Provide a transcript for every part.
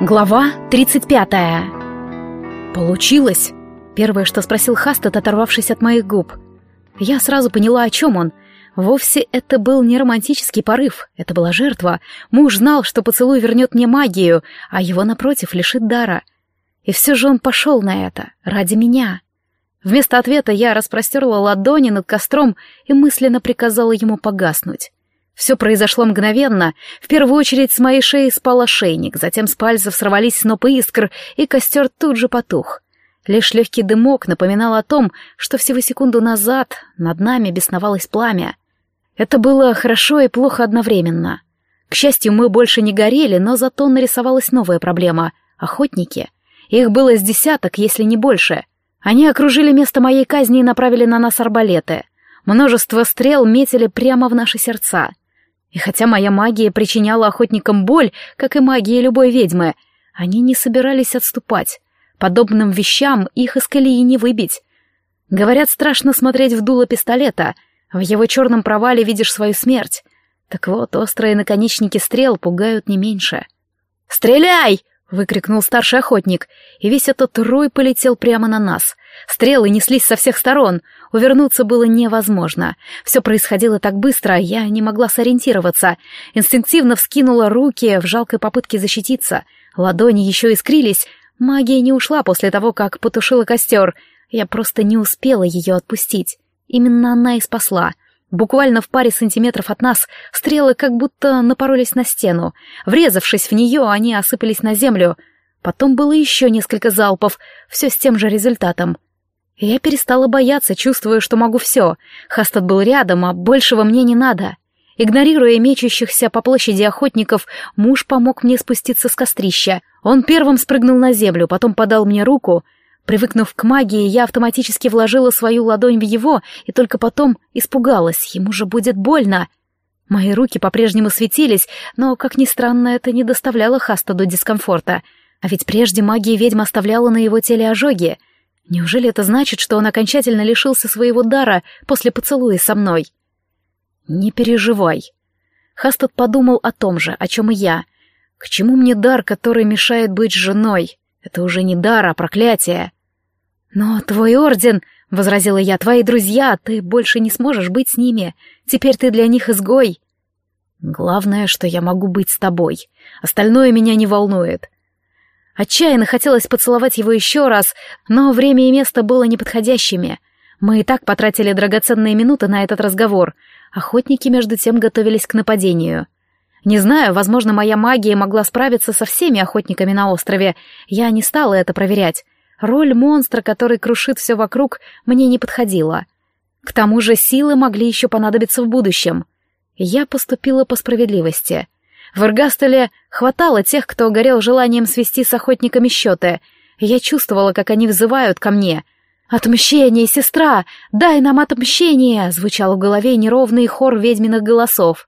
Глава 35 «Получилось?» — первое, что спросил Хастед, оторвавшись от моих губ. Я сразу поняла, о чем он. Вовсе это был не романтический порыв, это была жертва. Муж знал, что поцелуй вернет мне магию, а его, напротив, лишит дара. И все же он пошел на это, ради меня. Вместо ответа я распростерла ладони над костром и мысленно приказала ему погаснуть. Все произошло мгновенно. В первую очередь с моей шеи спал ошейник, затем с пальцев сорвались снопы искр, и костер тут же потух. Лишь легкий дымок напоминал о том, что всего секунду назад над нами бесновалось пламя. Это было хорошо и плохо одновременно. К счастью, мы больше не горели, но зато нарисовалась новая проблема — охотники. Их было с десяток, если не больше. Они окружили место моей казни и направили на нас арбалеты. Множество стрел метили прямо в наши сердца — и хотя моя магия причиняла охотникам боль, как и магия любой ведьмы, они не собирались отступать. Подобным вещам их из колеи не выбить. Говорят, страшно смотреть в дуло пистолета. В его черном провале видишь свою смерть. Так вот, острые наконечники стрел пугают не меньше. «Стреляй!» — выкрикнул старший охотник, и весь этот рой полетел прямо на нас. Стрелы неслись со всех сторон, увернуться было невозможно. Все происходило так быстро, я не могла сориентироваться. Инстинктивно вскинула руки в жалкой попытке защититься. Ладони еще искрились. Магия не ушла после того, как потушила костер. Я просто не успела ее отпустить. Именно она и спасла. Буквально в паре сантиметров от нас стрелы как будто напоролись на стену. Врезавшись в нее, они осыпались на землю — Потом было еще несколько залпов, все с тем же результатом. я перестала бояться, чувствуя, что могу все. Хастад был рядом, а большего мне не надо. Игнорируя мечущихся по площади охотников, муж помог мне спуститься с кострища. Он первым спрыгнул на землю, потом подал мне руку. Привыкнув к магии, я автоматически вложила свою ладонь в его и только потом испугалась, ему же будет больно. Мои руки по-прежнему светились, но, как ни странно, это не доставляло Хастаду дискомфорта — а ведь прежде магия ведьм оставляла на его теле ожоги. Неужели это значит, что он окончательно лишился своего дара после поцелуя со мной? Не переживай. Хастад подумал о том же, о чем и я. К чему мне дар, который мешает быть женой? Это уже не дар, а проклятие. Но твой орден, — возразила я, — твои друзья, ты больше не сможешь быть с ними. Теперь ты для них изгой. Главное, что я могу быть с тобой. Остальное меня не волнует. Отчаянно хотелось поцеловать его еще раз, но время и место было неподходящими. Мы и так потратили драгоценные минуты на этот разговор. Охотники, между тем, готовились к нападению. Не знаю, возможно, моя магия могла справиться со всеми охотниками на острове. Я не стала это проверять. Роль монстра, который крушит все вокруг, мне не подходила. К тому же силы могли еще понадобиться в будущем. Я поступила по справедливости — в Эргастеле хватало тех, кто горел желанием свести с охотниками счеты. Я чувствовала, как они взывают ко мне. «Отмщение, сестра! Дай нам отмщение!» — звучал в голове неровный хор ведьминых голосов.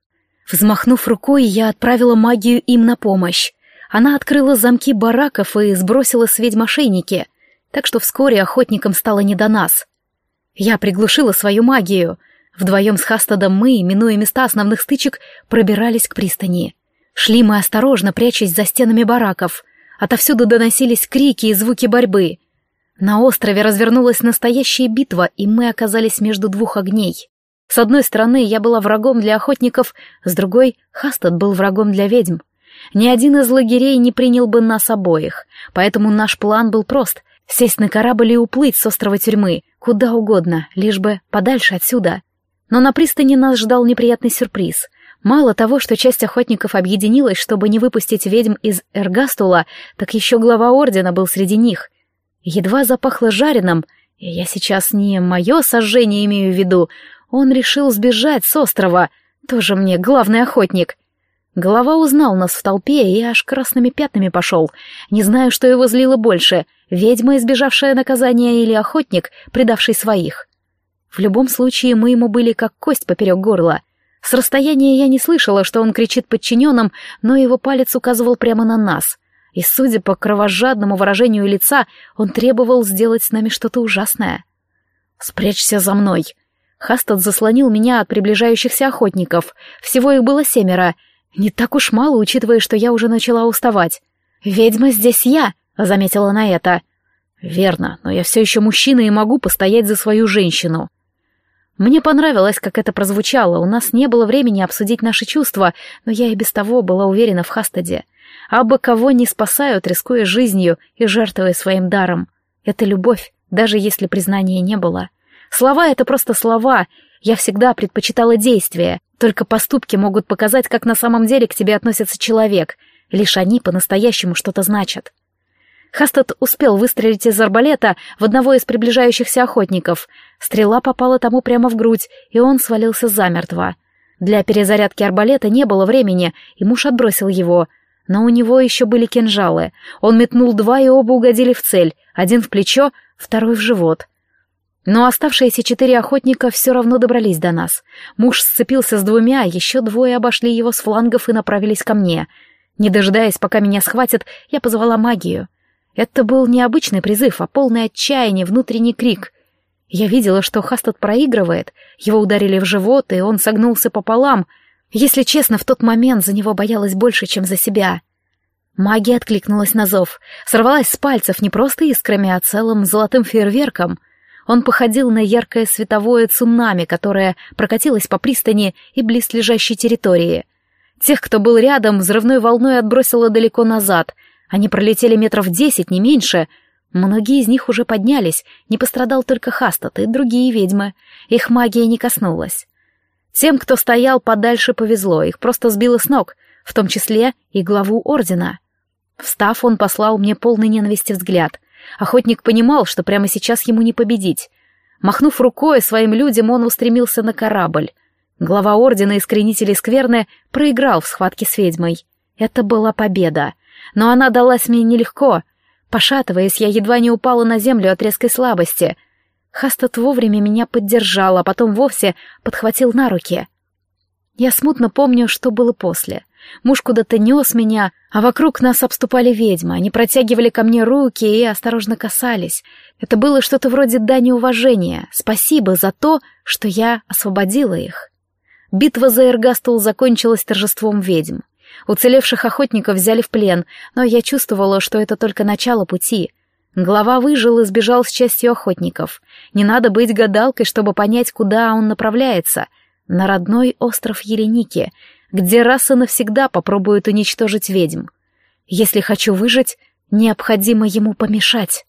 Взмахнув рукой, я отправила магию им на помощь. Она открыла замки бараков и сбросила с ошейники, так что вскоре охотникам стало не до нас. Я приглушила свою магию. Вдвоем с Хастадом мы, минуя места основных стычек, пробирались к пристани. Шли мы осторожно, прячась за стенами бараков. Отовсюду доносились крики и звуки борьбы. На острове развернулась настоящая битва, и мы оказались между двух огней. С одной стороны, я была врагом для охотников, с другой — Хастад был врагом для ведьм. Ни один из лагерей не принял бы нас обоих, поэтому наш план был прост — сесть на корабль и уплыть с острова тюрьмы, куда угодно, лишь бы подальше отсюда. Но на пристани нас ждал неприятный сюрприз — Мало того, что часть охотников объединилась, чтобы не выпустить ведьм из Эргастула, так еще глава ордена был среди них. Едва запахло жареным, и я сейчас не мое сожжение имею в виду, он решил сбежать с острова, тоже мне главный охотник. Голова узнал нас в толпе и аж красными пятнами пошел. Не знаю, что его злило больше, ведьма, избежавшая наказания, или охотник, предавший своих. В любом случае, мы ему были как кость поперек горла — с расстояния я не слышала, что он кричит подчиненным, но его палец указывал прямо на нас. И, судя по кровожадному выражению лица, он требовал сделать с нами что-то ужасное. «Спрячься за мной!» Хастад заслонил меня от приближающихся охотников. Всего их было семеро. Не так уж мало, учитывая, что я уже начала уставать. «Ведьма здесь я», — заметила на это. «Верно, но я все еще мужчина и могу постоять за свою женщину». Мне понравилось, как это прозвучало. У нас не было времени обсудить наши чувства, но я и без того была уверена в Хастаде. Абы кого не спасают, рискуя жизнью и жертвуя своим даром. Это любовь, даже если признания не было. Слова — это просто слова. Я всегда предпочитала действия. Только поступки могут показать, как на самом деле к тебе относится человек. Лишь они по-настоящему что-то значат. Хастад успел выстрелить из арбалета в одного из приближающихся охотников. Стрела попала тому прямо в грудь, и он свалился замертво. Для перезарядки арбалета не было времени, и муж отбросил его. Но у него еще были кинжалы. Он метнул два, и оба угодили в цель. Один в плечо, второй в живот. Но оставшиеся четыре охотника все равно добрались до нас. Муж сцепился с двумя, еще двое обошли его с флангов и направились ко мне. Не дожидаясь, пока меня схватят, я позвала магию — это был не обычный призыв, а полный отчаяние, внутренний крик. Я видела, что Хастад проигрывает, его ударили в живот, и он согнулся пополам. Если честно, в тот момент за него боялась больше, чем за себя. Магия откликнулась на зов, сорвалась с пальцев не просто искрами, а целым золотым фейерверком. Он походил на яркое световое цунами, которое прокатилось по пристани и близлежащей территории. Тех, кто был рядом, взрывной волной отбросило далеко назад — они пролетели метров десять, не меньше. Многие из них уже поднялись, не пострадал только Хастат и другие ведьмы. Их магия не коснулась. Тем, кто стоял подальше, повезло, их просто сбило с ног, в том числе и главу ордена. Встав, он послал мне полный ненависти взгляд. Охотник понимал, что прямо сейчас ему не победить. Махнув рукой своим людям, он устремился на корабль. Глава ордена Искренителей Скверны проиграл в схватке с ведьмой. Это была победа но она далась мне нелегко. Пошатываясь, я едва не упала на землю от резкой слабости. Хастат вовремя меня поддержал, а потом вовсе подхватил на руки. Я смутно помню, что было после. Муж куда-то нес меня, а вокруг нас обступали ведьмы. Они протягивали ко мне руки и осторожно касались. Это было что-то вроде дани уважения. Спасибо за то, что я освободила их. Битва за Эргастул закончилась торжеством ведьм. Уцелевших охотников взяли в плен, но я чувствовала, что это только начало пути. Глава выжил и сбежал с частью охотников. Не надо быть гадалкой, чтобы понять, куда он направляется. На родной остров Еленики, где раса навсегда попробует уничтожить ведьм. Если хочу выжить, необходимо ему помешать.